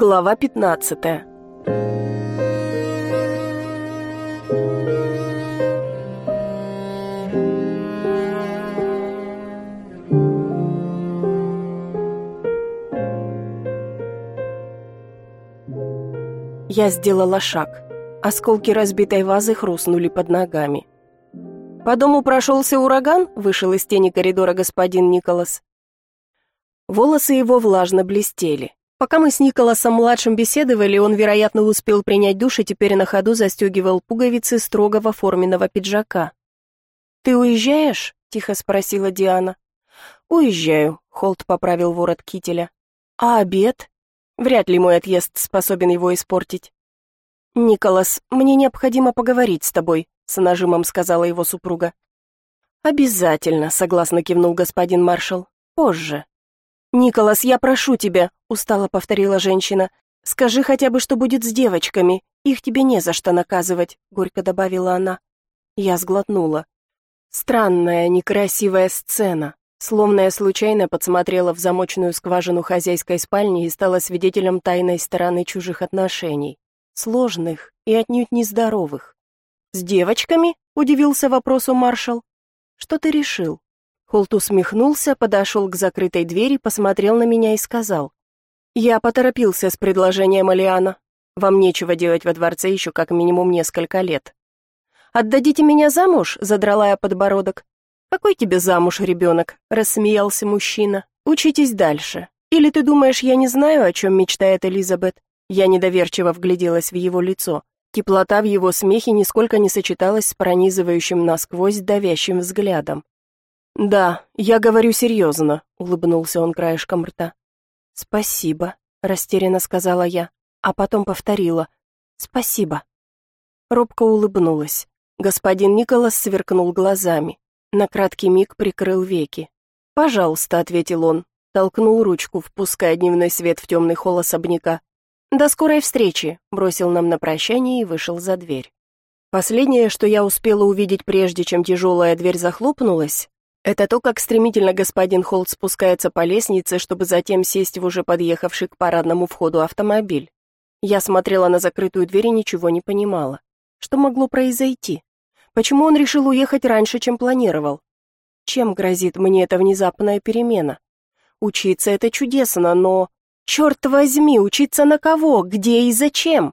Глава 15 Я сделала шаг. Осколки разбитой вазы хрустнули под ногами. По дому прошелся ураган, вышел из тени коридора господин Николас. Волосы его влажно блестели. Пока мы с Николасом-младшим беседовали, он, вероятно, успел принять душ и теперь на ходу застегивал пуговицы строгого форменного пиджака. «Ты уезжаешь?» — тихо спросила Диана. «Уезжаю», — Холт поправил ворот кителя. «А обед?» «Вряд ли мой отъезд способен его испортить». «Николас, мне необходимо поговорить с тобой», — с нажимом сказала его супруга. «Обязательно», — согласно кивнул господин маршал. «Позже». «Николас, я прошу тебя», — устало повторила женщина. «Скажи хотя бы, что будет с девочками. Их тебе не за что наказывать», — горько добавила она. Я сглотнула. Странная, некрасивая сцена. Словно я случайно подсмотрела в замочную скважину хозяйской спальни и стала свидетелем тайной стороны чужих отношений. Сложных и отнюдь нездоровых. «С девочками?» — удивился вопросу маршал. «Что ты решил?» Холт усмехнулся, подошел к закрытой двери, посмотрел на меня и сказал. «Я поторопился с предложением Алиана. Вам нечего делать во дворце еще как минимум несколько лет». «Отдадите меня замуж?» — задрала я подбородок. «Какой тебе замуж, ребенок?» — рассмеялся мужчина. «Учитесь дальше. Или ты думаешь, я не знаю, о чем мечтает Элизабет?» Я недоверчиво вгляделась в его лицо. Теплота в его смехе нисколько не сочеталась с пронизывающим насквозь давящим взглядом. «Да, я говорю серьезно», — улыбнулся он краешком рта. «Спасибо», — растерянно сказала я, а потом повторила. «Спасибо». Робко улыбнулась. Господин Николас сверкнул глазами. На краткий миг прикрыл веки. «Пожалуйста», — ответил он, толкнул ручку, впуская дневной свет в темный холл особняка. «До скорой встречи», — бросил нам на прощание и вышел за дверь. Последнее, что я успела увидеть прежде, чем тяжелая дверь захлопнулась, это то, как стремительно господин Холт спускается по лестнице, чтобы затем сесть в уже подъехавший к парадному входу автомобиль. Я смотрела на закрытую дверь и ничего не понимала. Что могло произойти? Почему он решил уехать раньше, чем планировал? Чем грозит мне эта внезапная перемена? Учиться это чудесно, но... Черт возьми, учиться на кого, где и зачем?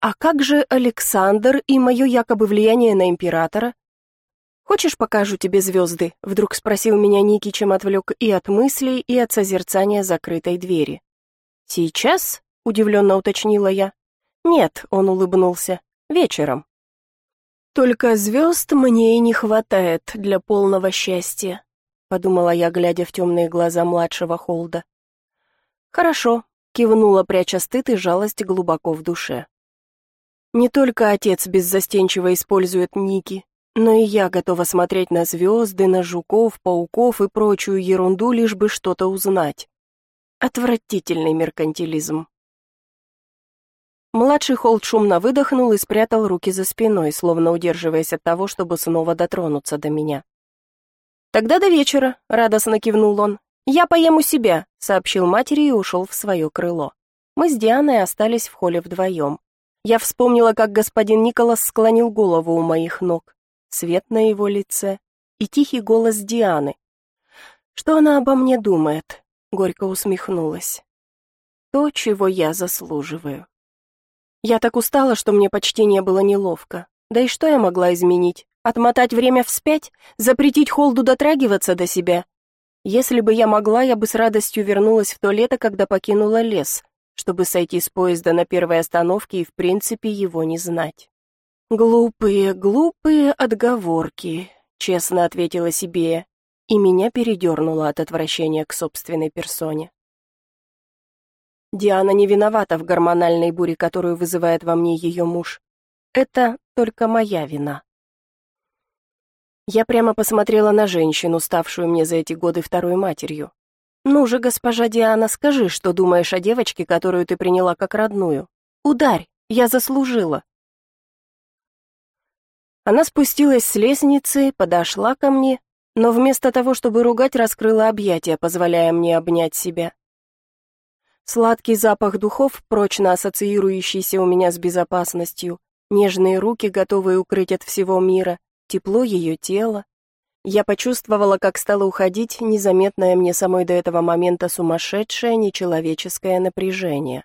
А как же Александр и мое якобы влияние на императора? «Хочешь, покажу тебе звезды?» — вдруг спросил меня Ники, чем отвлек и от мыслей, и от созерцания закрытой двери. «Сейчас?» — удивленно уточнила я. «Нет», — он улыбнулся, — «вечером». «Только звезд мне и не хватает для полного счастья», — подумала я, глядя в темные глаза младшего Холда. «Хорошо», — кивнула, пряча стыд и жалость глубоко в душе. Не только отец беззастенчиво использует Ники, но и я готова смотреть на звезды, на жуков, пауков и прочую ерунду, лишь бы что-то узнать. Отвратительный меркантилизм. Младший Холд шумно выдохнул и спрятал руки за спиной, словно удерживаясь от того, чтобы снова дотронуться до меня. «Тогда до вечера», — радостно кивнул он. «Я поем у себя», — сообщил матери и ушел в свое крыло. Мы с Дианой остались в холле вдвоем. Я вспомнила, как господин Николас склонил голову у моих ног свет на его лице и тихий голос Дианы. «Что она обо мне думает?» — горько усмехнулась. «То, чего я заслуживаю». Я так устала, что мне почти не было неловко. Да и что я могла изменить? Отмотать время вспять? Запретить Холду дотрагиваться до себя? Если бы я могла, я бы с радостью вернулась в то лето, когда покинула лес, чтобы сойти с поезда на первой остановке и в принципе его не знать. «Глупые, глупые отговорки», — честно ответила себе, и меня передернуло от отвращения к собственной персоне. Диана не виновата в гормональной буре, которую вызывает во мне ее муж. Это только моя вина. Я прямо посмотрела на женщину, ставшую мне за эти годы второй матерью. «Ну же, госпожа Диана, скажи, что думаешь о девочке, которую ты приняла как родную. Ударь, я заслужила». Она спустилась с лестницы, подошла ко мне, но вместо того, чтобы ругать, раскрыла объятия, позволяя мне обнять себя. Сладкий запах духов, прочно ассоциирующийся у меня с безопасностью, нежные руки, готовые укрыть от всего мира, тепло ее тела. Я почувствовала, как стало уходить незаметное мне самой до этого момента сумасшедшее нечеловеческое напряжение.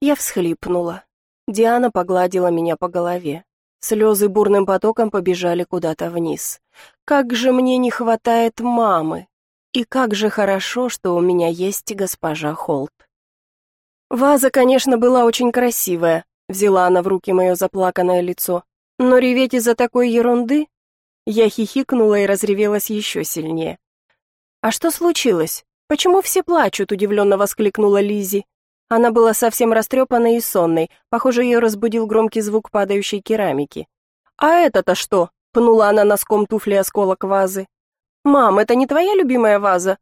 Я всхлипнула. Диана погладила меня по голове. Слезы бурным потоком побежали куда-то вниз. Как же мне не хватает мамы! И как же хорошо, что у меня есть госпожа Холт. Ваза, конечно, была очень красивая, взяла она в руки мое заплаканное лицо. Но реветь из-за такой ерунды я хихикнула и разревелась еще сильнее. «А что случилось? Почему все плачут?» – удивленно воскликнула Лизи. Она была совсем растрепанной и сонной, похоже, ее разбудил громкий звук падающей керамики. «А это-то что?» – пнула она носком туфли осколок вазы. «Мам, это не твоя любимая ваза?»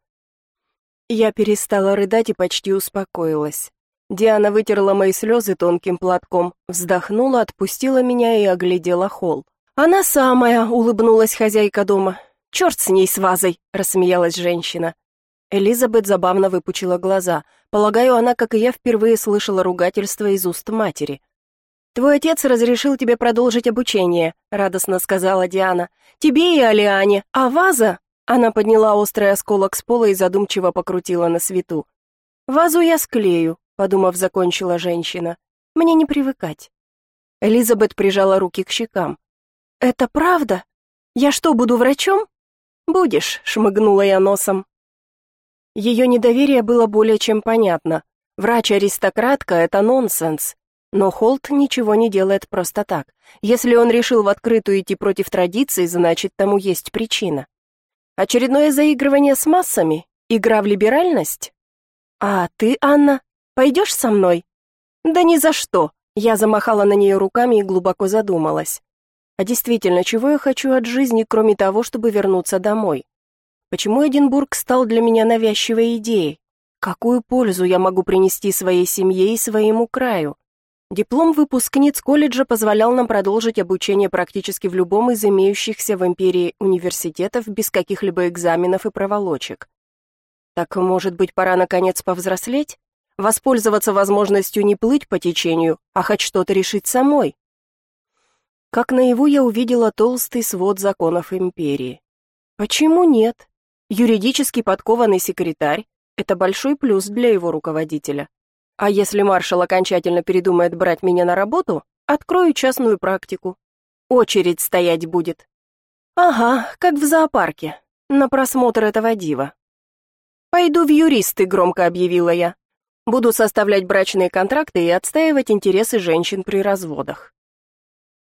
Я перестала рыдать и почти успокоилась. Диана вытерла мои слезы тонким платком, вздохнула, отпустила меня и оглядела холл. «Она самая», — улыбнулась хозяйка дома. «Черт с ней, с вазой», — рассмеялась женщина. Элизабет забавно выпучила глаза. Полагаю, она, как и я, впервые слышала ругательство из уст матери. «Твой отец разрешил тебе продолжить обучение», — радостно сказала Диана. «Тебе и Алиане, а ваза...» Она подняла острый осколок с пола и задумчиво покрутила на свету. «Вазу я склею», — подумав, закончила женщина. «Мне не привыкать». Элизабет прижала руки к щекам. «Это правда? Я что, буду врачом?» «Будешь», — шмыгнула я носом. Ее недоверие было более чем понятно. Врач-аристократка — это нонсенс. Но Холт ничего не делает просто так. Если он решил в открытую идти против традиций, значит, тому есть причина. Очередное заигрывание с массами? Игра в либеральность? А ты, Анна, пойдешь со мной? Да ни за что. Я замахала на нее руками и глубоко задумалась. А действительно, чего я хочу от жизни, кроме того, чтобы вернуться домой? Почему Эдинбург стал для меня навязчивой идеей? Какую пользу я могу принести своей семье и своему краю? Диплом выпускниц колледжа позволял нам продолжить обучение практически в любом из имеющихся в империи университетов без каких-либо экзаменов и проволочек. Так, может быть, пора наконец повзрослеть? Воспользоваться возможностью не плыть по течению, а хоть что-то решить самой? Как наяву я увидела толстый свод законов империи. Почему нет? Юридически подкованный секретарь – это большой плюс для его руководителя. А если маршал окончательно передумает брать меня на работу, открою частную практику. Очередь стоять будет. Ага, как в зоопарке, на просмотр этого дива. «Пойду в юристы», — громко объявила я. «Буду составлять брачные контракты и отстаивать интересы женщин при разводах».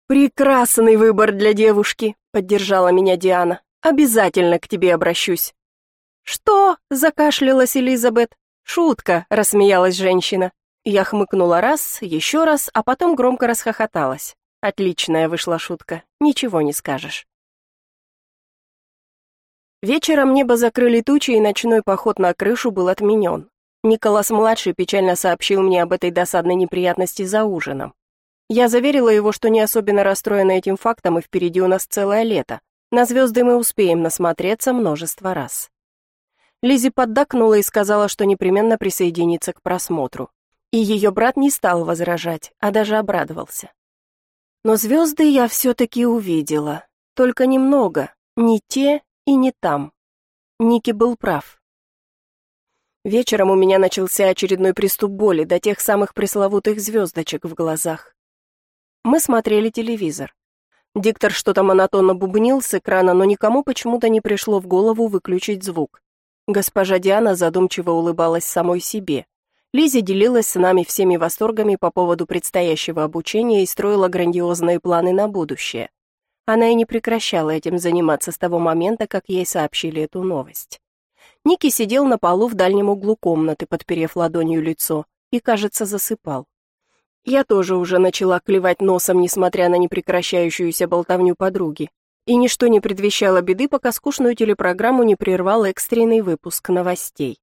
«Прекрасный выбор для девушки», — поддержала меня Диана. «Обязательно к тебе обращусь». «Что?» — закашлялась Элизабет. «Шутка», — рассмеялась женщина. Я хмыкнула раз, еще раз, а потом громко расхохоталась. Отличная вышла шутка, ничего не скажешь. Вечером небо закрыли тучи, и ночной поход на крышу был отменен. Николас-младший печально сообщил мне об этой досадной неприятности за ужином. Я заверила его, что не особенно расстроена этим фактом, и впереди у нас целое лето. На звезды мы успеем насмотреться множество раз. Лизи поддакнула и сказала, что непременно присоединится к просмотру. И ее брат не стал возражать, а даже обрадовался. Но звезды я все-таки увидела. Только немного, не те и не там. Ники был прав. Вечером у меня начался очередной приступ боли до тех самых пресловутых звездочек в глазах. Мы смотрели телевизор. Диктор что-то монотонно бубнил с экрана, но никому почему-то не пришло в голову выключить звук. Госпожа Диана задумчиво улыбалась самой себе. Лиза делилась с нами всеми восторгами по поводу предстоящего обучения и строила грандиозные планы на будущее. Она и не прекращала этим заниматься с того момента, как ей сообщили эту новость. Ники сидел на полу в дальнем углу комнаты, подперев ладонью лицо, и, кажется, засыпал. Я тоже уже начала клевать носом, несмотря на непрекращающуюся болтовню подруги. И ничто не предвещало беды, пока скучную телепрограмму не прервал экстренный выпуск новостей.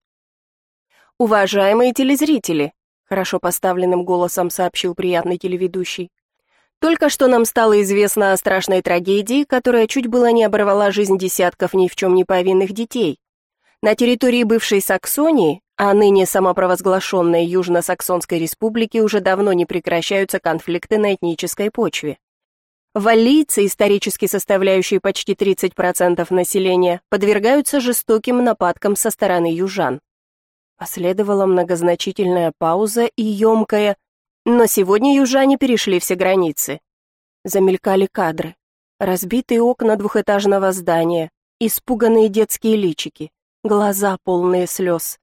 «Уважаемые телезрители!» — хорошо поставленным голосом сообщил приятный телеведущий. «Только что нам стало известно о страшной трагедии, которая чуть было не оборвала жизнь десятков ни в чем не повинных детей. На территории бывшей Саксонии, а ныне самопровозглашенной Южно-Саксонской республики, уже давно не прекращаются конфликты на этнической почве. Валлийцы, исторически составляющие почти 30% населения, подвергаются жестоким нападкам со стороны южан. Последовала многозначительная пауза и емкая, но сегодня южане перешли все границы. Замелькали кадры. Разбитые окна двухэтажного здания, испуганные детские личики, глаза полные слез.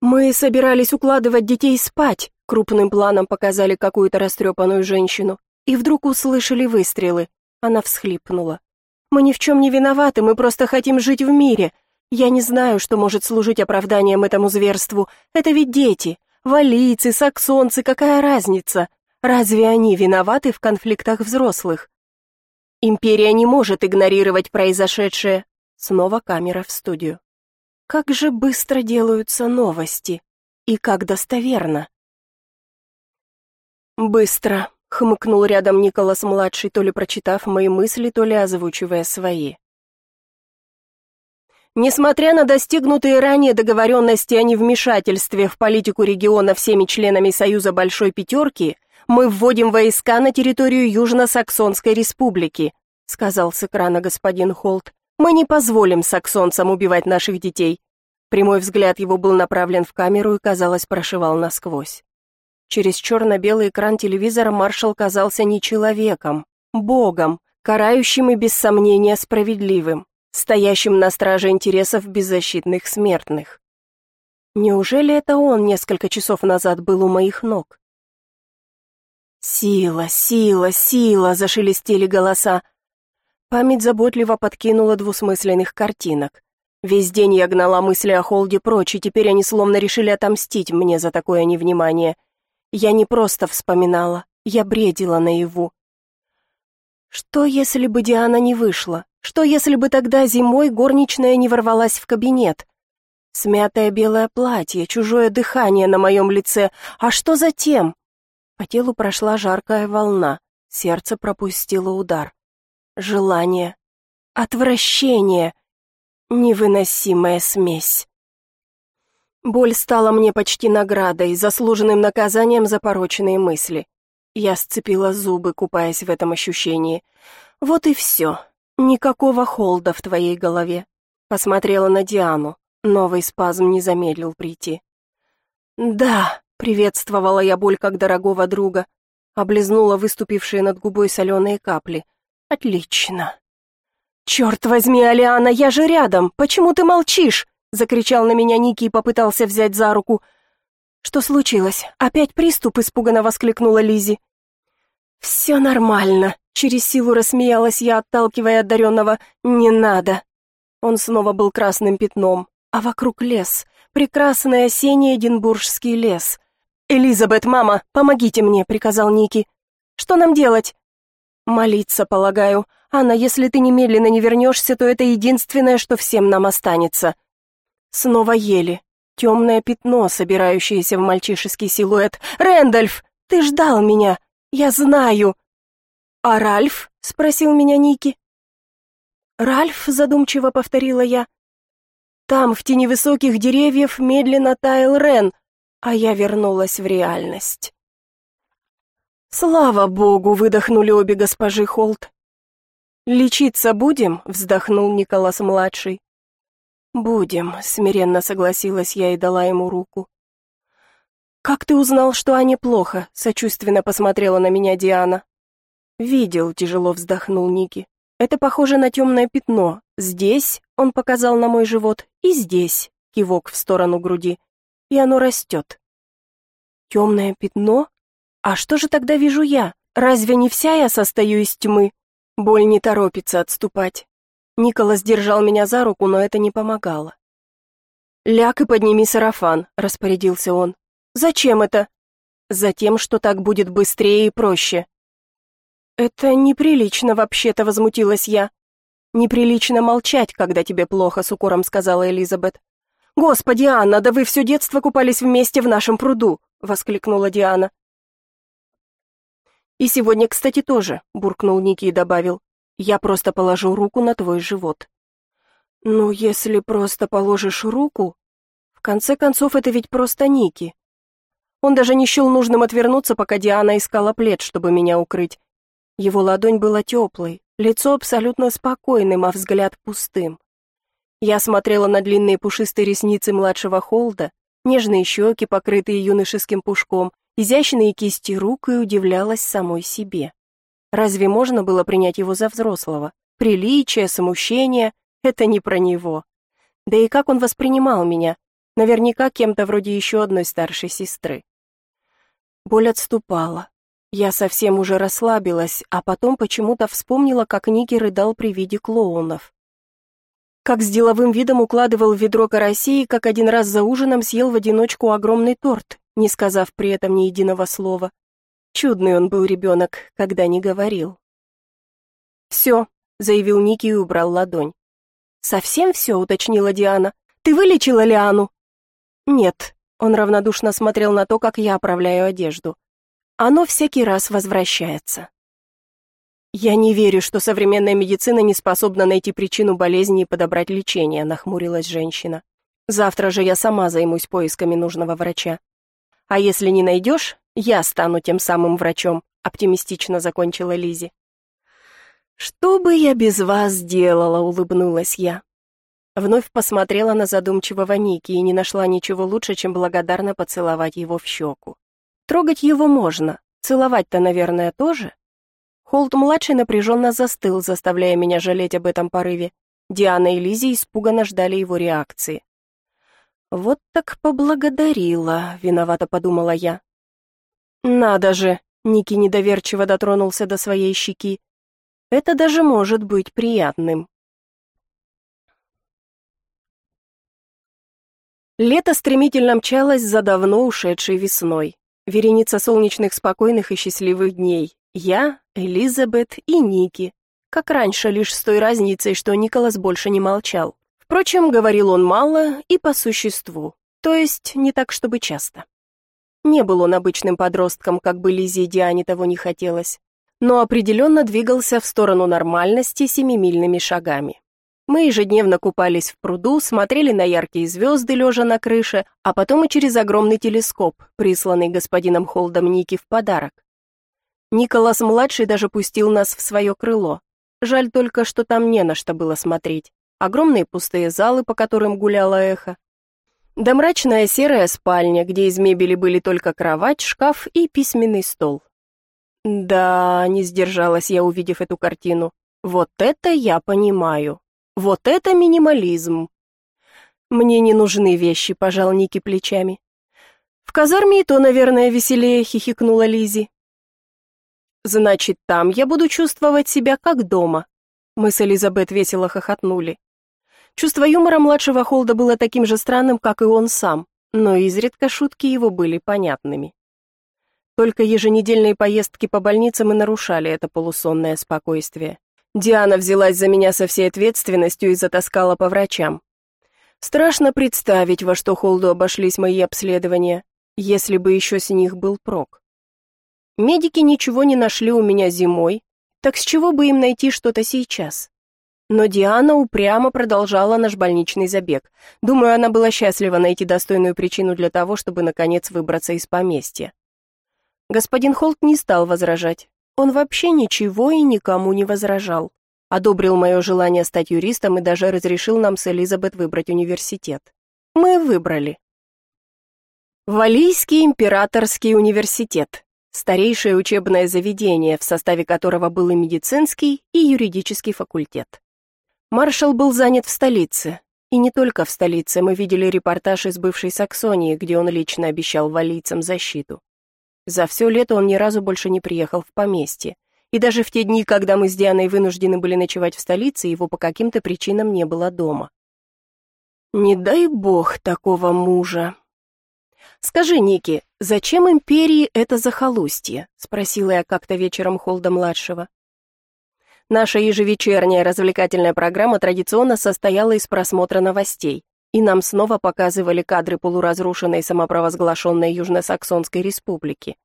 «Мы собирались укладывать детей спать», крупным планом показали какую-то растрепанную женщину. И вдруг услышали выстрелы. Она всхлипнула. «Мы ни в чем не виноваты, мы просто хотим жить в мире. Я не знаю, что может служить оправданием этому зверству. Это ведь дети. Валийцы, саксонцы, какая разница? Разве они виноваты в конфликтах взрослых? Империя не может игнорировать произошедшее. Снова камера в студию. Как же быстро делаются новости. И как достоверно. Быстро. Хмыкнул рядом Николас-младший, то ли прочитав мои мысли, то ли озвучивая свои. Несмотря на достигнутые ранее договоренности о невмешательстве в политику региона всеми членами Союза Большой Пятерки, мы вводим войска на территорию Южно-Саксонской республики, сказал с экрана господин Холт. Мы не позволим саксонцам убивать наших детей. Прямой взгляд его был направлен в камеру и, казалось, прошивал насквозь. Через черно-белый экран телевизора маршал казался не человеком, богом, карающим и без сомнения справедливым, стоящим на страже интересов беззащитных смертных. Неужели это он несколько часов назад был у моих ног? «Сила, сила, сила!» — зашелестели голоса. Память заботливо подкинула двусмысленных картинок. Весь день я гнала мысли о Холде прочь, и теперь они словно решили отомстить мне за такое невнимание. Я не просто вспоминала, я бредила наяву. Что, если бы Диана не вышла? Что, если бы тогда зимой горничная не ворвалась в кабинет? Смятое белое платье, чужое дыхание на моем лице. А что затем? По телу прошла жаркая волна, сердце пропустило удар. Желание, отвращение, невыносимая смесь. Боль стала мне почти наградой, заслуженным наказанием за порочные мысли. Я сцепила зубы, купаясь в этом ощущении. Вот и все. Никакого холда в твоей голове. Посмотрела на Диану. Новый спазм не замедлил прийти. «Да», — приветствовала я боль как дорогого друга. Облизнула выступившие над губой соленые капли. «Отлично». «Черт возьми, Алиана, я же рядом! Почему ты молчишь?» Закричал на меня Ники и попытался взять за руку. Что случилось? Опять приступ, испуганно воскликнула Лизи. Все нормально, через силу рассмеялась я, отталкивая одаренного. Не надо. Он снова был красным пятном, а вокруг лес, прекрасный осенний эдинбургский лес. Элизабет, мама, помогите мне, приказал Ники. Что нам делать? Молиться, полагаю. Анна, если ты немедленно не вернешься, то это единственное, что всем нам останется. Снова ели. Темное пятно, собирающееся в мальчишеский силуэт. «Рэндальф, ты ждал меня! Я знаю!» «А Ральф?» — спросил меня Ники. «Ральф», — задумчиво повторила я. «Там, в тени высоких деревьев, медленно таял Рен, а я вернулась в реальность». «Слава богу!» — выдохнули обе госпожи Холт. «Лечиться будем?» — вздохнул Николас-младший. «Будем», — смиренно согласилась я и дала ему руку. «Как ты узнал, что Ане плохо?» — сочувственно посмотрела на меня Диана. «Видел», — тяжело вздохнул Ники. «Это похоже на темное пятно. Здесь», — он показал на мой живот, — «и здесь», — кивок в сторону груди. «И оно растет». «Темное пятно? А что же тогда вижу я? Разве не вся я состою из тьмы?» Боль не торопится отступать. Николас держал меня за руку, но это не помогало. «Ляг и подними сарафан», — распорядился он. «Зачем это?» «Затем, что так будет быстрее и проще». «Это неприлично вообще-то», — возмутилась я. «Неприлично молчать, когда тебе плохо», — с укором сказала Элизабет. «Господи, Анна, да вы все детство купались вместе в нашем пруду», — воскликнула Диана. «И сегодня, кстати, тоже», — буркнул Ники и добавил. Я просто положу руку на твой живот. «Ну, если просто положишь руку...» В конце концов, это ведь просто Ники. Он даже не счел нужным отвернуться, пока Диана искала плед, чтобы меня укрыть. Его ладонь была теплой, лицо абсолютно спокойным, а взгляд пустым. Я смотрела на длинные пушистые ресницы младшего Холда, нежные щеки, покрытые юношеским пушком, изящные кисти рук и удивлялась самой себе. Разве можно было принять его за взрослого? Приличие, смущение — это не про него. Да и как он воспринимал меня? Наверняка кем-то вроде еще одной старшей сестры. Боль отступала. Я совсем уже расслабилась, а потом почему-то вспомнила, как Ники рыдал при виде клоунов. Как с деловым видом укладывал в ведро карасей, как один раз за ужином съел в одиночку огромный торт, не сказав при этом ни единого слова. Чудный он был ребенок, когда не говорил. «Все», — заявил Ники и убрал ладонь. «Совсем все?» — уточнила Диана. «Ты вылечила Лиану?» «Нет», — он равнодушно смотрел на то, как я оправляю одежду. Оно всякий раз возвращается. Я не верю, что современная медицина не способна найти причину болезни и подобрать лечение, нахмурилась женщина. Завтра же я сама займусь поисками нужного врача. А если не найдешь, я стану тем самым врачом, оптимистично закончила Лизи. Что бы я без вас сделала, улыбнулась я. Вновь посмотрела на задумчивого Ники и не нашла ничего лучше, чем благодарно поцеловать его в щеку. Трогать его можно, целовать-то, наверное, тоже. Холт-младший напряженно застыл, заставляя меня жалеть об этом порыве. Диана и Лизи испуганно ждали его реакции. «Вот так поблагодарила», — виновато подумала я. «Надо же!» — Ники недоверчиво дотронулся до своей щеки. «Это даже может быть приятным». Лето стремительно мчалось за давно ушедшей весной. Вереница солнечных, спокойных и счастливых дней. Я, Элизабет и Ники. Как раньше, лишь с той разницей, что Николас больше не молчал. Впрочем, говорил он мало и по существу, то есть не так, чтобы часто. Не был он обычным подростком, как бы Лизе и Диане того не хотелось, но определенно двигался в сторону нормальности семимильными шагами. Мы ежедневно купались в пруду, смотрели на яркие звезды, лежа на крыше, а потом и через огромный телескоп, присланный господином Холдом Ники в подарок. Николас-младший даже пустил нас в свое крыло. Жаль только, что там не на что было смотреть. Огромные пустые залы, по которым гуляло эхо. Да мрачная серая спальня, где из мебели были только кровать, шкаф и письменный стол. Да, не сдержалась я, увидев эту картину. Вот это я понимаю. Вот это минимализм. Мне не нужны вещи, пожал Ники плечами. В казарме и то, наверное, веселее, хихикнула Лизи. Значит, там я буду чувствовать себя как дома. Мы с Элизабет весело хохотнули. Чувство юмора младшего Холда было таким же странным, как и он сам, но изредка шутки его были понятными. Только еженедельные поездки по больницам и нарушали это полусонное спокойствие. Диана взялась за меня со всей ответственностью и затаскала по врачам. Страшно представить, во что Холду обошлись мои обследования, если бы еще с них был прок. Медики ничего не нашли у меня зимой, так с чего бы им найти что-то сейчас? Но Диана упрямо продолжала наш больничный забег. Думаю, она была счастлива найти достойную причину для того, чтобы наконец выбраться из поместья. Господин Холт не стал возражать. Он вообще ничего и никому не возражал. Одобрил мое желание стать юристом и даже разрешил нам с Элизабет выбрать университет. Мы выбрали. Валийский императорский университет. Старейшее учебное заведение, в составе которого был и медицинский, и юридический факультет. Маршал был занят в столице. И не только в столице, мы видели репортаж из бывшей Саксонии, где он лично обещал валийцам защиту. За все лето он ни разу больше не приехал в поместье. И даже в те дни, когда мы с Дианой вынуждены были ночевать в столице, его по каким-то причинам не было дома. Не дай бог такого мужа. Скажи, Ники, зачем империи это захолустье? спросила я как-то вечером Холда-младшего. Наша ежевечерняя развлекательная программа традиционно состояла из просмотра новостей, и нам снова показывали кадры полуразрушенной самопровозглашенной Южно-Саксонской республики.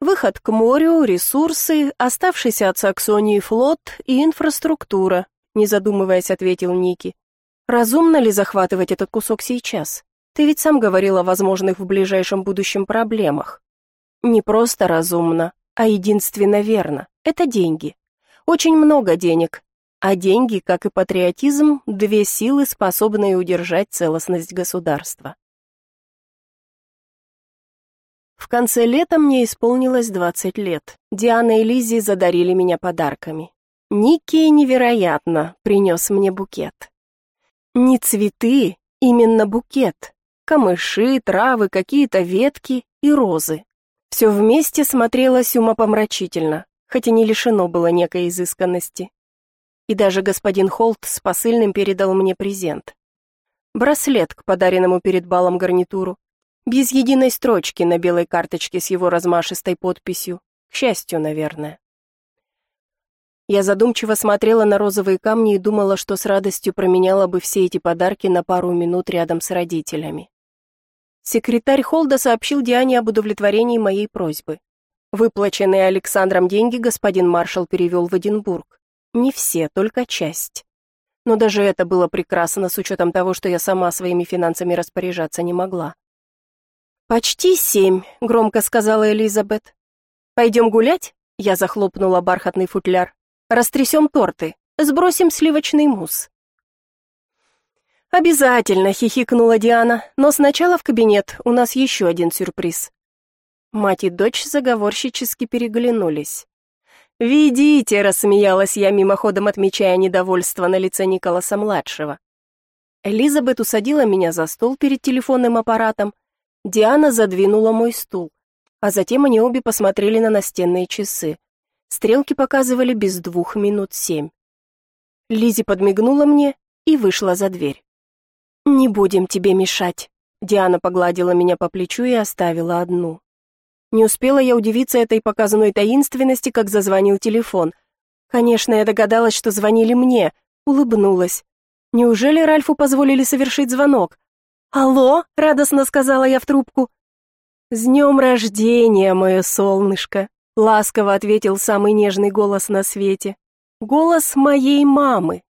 Выход к морю, ресурсы, оставшийся от Саксонии флот и инфраструктура, не задумываясь, ответил Ники. Разумно ли захватывать этот кусок сейчас? Ты ведь сам говорил о возможных в ближайшем будущем проблемах. Не просто разумно, а единственно верно. Это деньги. Очень много денег. А деньги, как и патриотизм, две силы, способные удержать целостность государства. В конце лета мне исполнилось 20 лет. Диана и Лиззи задарили меня подарками. Ники невероятно принес мне букет. Не цветы, именно букет. Камыши, травы, какие-то ветки и розы. Все вместе смотрелось умопомрачительно, хотя не лишено было некой изысканности. И даже господин Холт с посыльным передал мне презент. Браслет к подаренному перед балом гарнитуру, без единой строчки на белой карточке с его размашистой подписью. К счастью, наверное. Я задумчиво смотрела на розовые камни и думала, что с радостью променяла бы все эти подарки на пару минут рядом с родителями. Секретарь Холда сообщил Диане об удовлетворении моей просьбы. Выплаченные Александром деньги господин маршал перевел в Эдинбург. Не все, только часть. Но даже это было прекрасно с учетом того, что я сама своими финансами распоряжаться не могла. «Почти семь», — громко сказала Элизабет. «Пойдем гулять?» — я захлопнула бархатный футляр. «Растрясем торты, сбросим сливочный мусс». «Обязательно», — хихикнула Диана, «но сначала в кабинет, у нас еще один сюрприз». Мать и дочь заговорщически переглянулись. «Ведите», — рассмеялась я, мимоходом отмечая недовольство на лице Николаса-младшего. Элизабет усадила меня за стол перед телефонным аппаратом. Диана задвинула мой стул, а затем они обе посмотрели на настенные часы. Стрелки показывали без двух минут семь. Лизи подмигнула мне и вышла за дверь. «Не будем тебе мешать», — Диана погладила меня по плечу и оставила одну. Не успела я удивиться этой показанной таинственности, как зазвонил телефон. Конечно, я догадалась, что звонили мне, улыбнулась. Неужели Ральфу позволили совершить звонок? «Алло», — радостно сказала я в трубку. «С днем рождения, мое солнышко», — ласково ответил самый нежный голос на свете. Голос моей мамы.